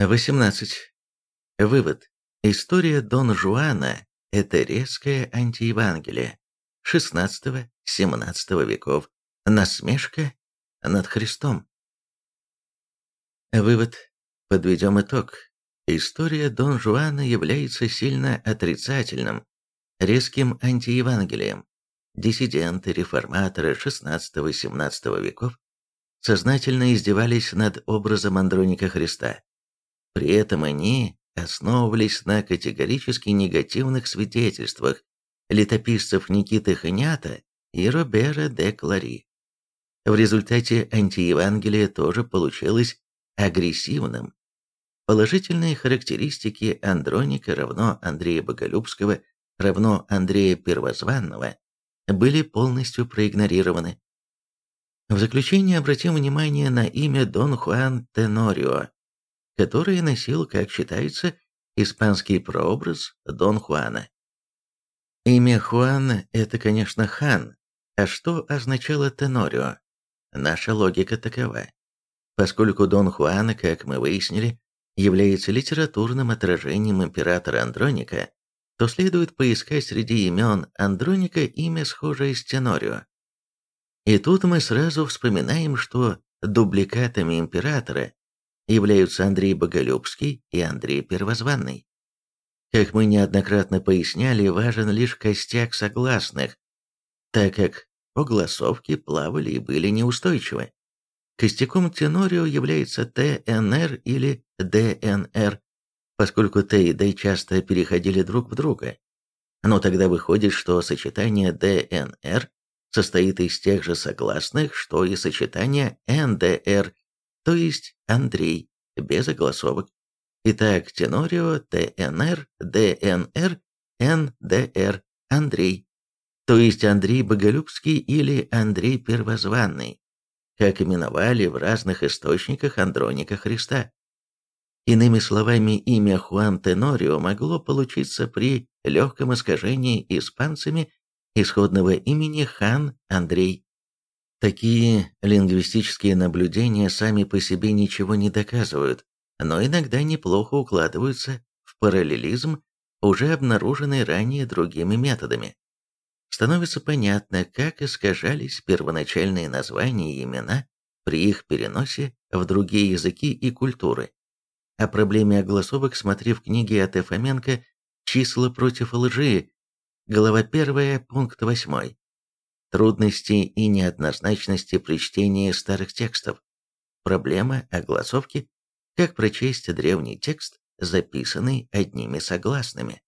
18. Вывод. История Дон Жуана – это резкое антиевангелие XVI-XVII веков, насмешка над Христом. Вывод. Подведем итог. История Дон Жуана является сильно отрицательным, резким антиевангелием. Диссиденты, реформаторы XVI-XVII веков сознательно издевались над образом Андроника Христа. При этом они основывались на категорически негативных свидетельствах летописцев Никиты Ханята и Робера де Клари. В результате антиевангелие тоже получилось агрессивным. Положительные характеристики Андроника равно Андрея Боголюбского равно Андрея Первозванного были полностью проигнорированы. В заключение обратим внимание на имя Дон Хуан Тенорио, которое носил, как считается, испанский прообраз Дон Хуана. Имя Хуан – это, конечно, хан, а что означало Тенорио? Наша логика такова. Поскольку Дон Хуан, как мы выяснили, является литературным отражением императора Андроника, то следует поискать среди имен Андроника имя, схожее с Тенорио. И тут мы сразу вспоминаем, что дубликатами императора являются Андрей Боголюбский и Андрей Первозванный. Как мы неоднократно поясняли, важен лишь костяк согласных, так как огласовки плавали и были неустойчивы. Костяком тенорио является ТНР или ДНР, поскольку Т и Д часто переходили друг в друга. Но тогда выходит, что сочетание ДНР состоит из тех же согласных, что и сочетание НДР, то есть Андрей, без огласовок. Итак, Тенорио, ТНР, ДНР, НДР, Андрей, то есть Андрей Боголюбский или Андрей Первозванный, как именовали в разных источниках Андроника Христа. Иными словами, имя Хуан Тенорио могло получиться при легком искажении испанцами исходного имени хан Андрей. Такие лингвистические наблюдения сами по себе ничего не доказывают, но иногда неплохо укладываются в параллелизм, уже обнаруженный ранее другими методами. Становится понятно, как искажались первоначальные названия и имена при их переносе в другие языки и культуры. О проблеме огласовок смотри в книге А.Т. Фоменко «Числа против лжи», глава 1, пункт 8. Трудности и неоднозначности при чтении старых текстов. Проблема огласовки как прочесть древний текст, записанный одними согласными.